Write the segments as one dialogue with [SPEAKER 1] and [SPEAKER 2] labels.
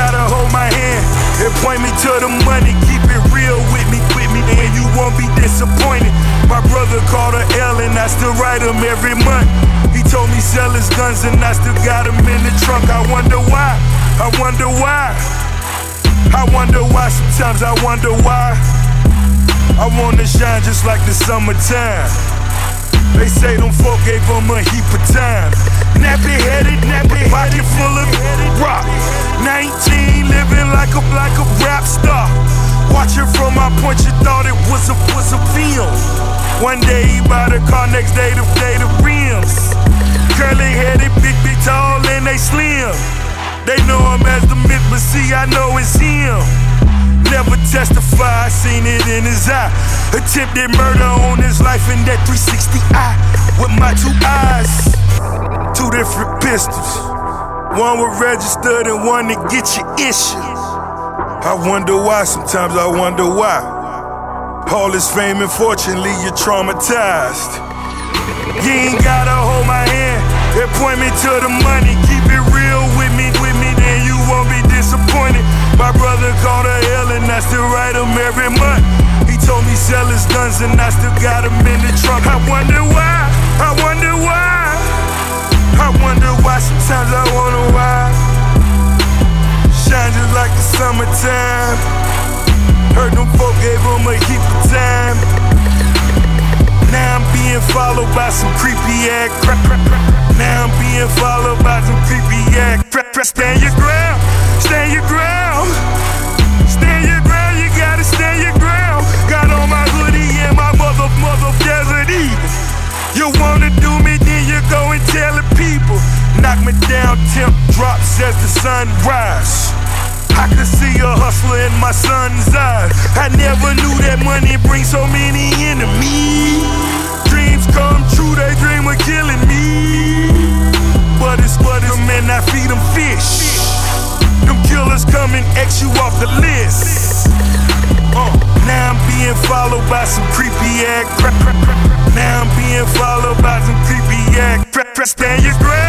[SPEAKER 1] gotta hold my hand and point me to the money. Keep it real with me, with me, and you won't be disappointed. My brother called a L and I still write him every month. He told me sell his guns and I still got him in the trunk. I wonder why, I wonder why. I wonder why, sometimes I wonder why. I wanna shine just like the summertime. They say them folk gave them a heap of time. Nappy headed, nappy pocket full of rock. 19, living like a like a rap star. Watching from my point, you thought it was a was a film. One day he bought a car, next day the day the rims. Curly headed, big, big, tall, and they slim. They know him as the myth, but see, I know it's him. Never testify, I seen it in his eye. Attempted murder on his life in that 360 eye with my two eyes. Two different pistols. One was registered and one to get you issued. I wonder why, sometimes I wonder why. All this fame and fortune leave you traumatized. You ain't gotta hold my hand and point me to the money. Keep it real with me, with me, then you won't be disappointed. My brother called a L and I still write him every month. He told me sell his guns and I still got him in the trunk. I wonder why, I wonder why. Some creepy crap. Now I'm being followed by some creepy crap. Stand your ground, stand your ground. Stand your ground, you gotta stand your ground. Got on my hoodie and my mother, mother desert eagle. You wanna do me, then you go and tell the people. Knock me down, temp drops as the sun rise. I could see a hustler in my son's eyes. I never knew that money brings so many enemies. Men I feed them fish. Them killers come and X you off the list. Uh, now I'm being followed by some creepy ass. Now I'm being followed by some creepy crap. Stand your ground,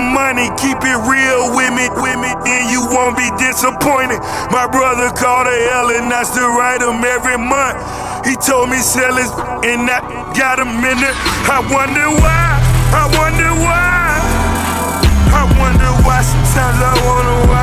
[SPEAKER 1] money. Keep it real with me, with me, then you won't be disappointed. My brother called a L and I still write him every month. He told me sell his and I got a minute. I wonder why, I wonder why, I wonder why. Sometimes I wonder why.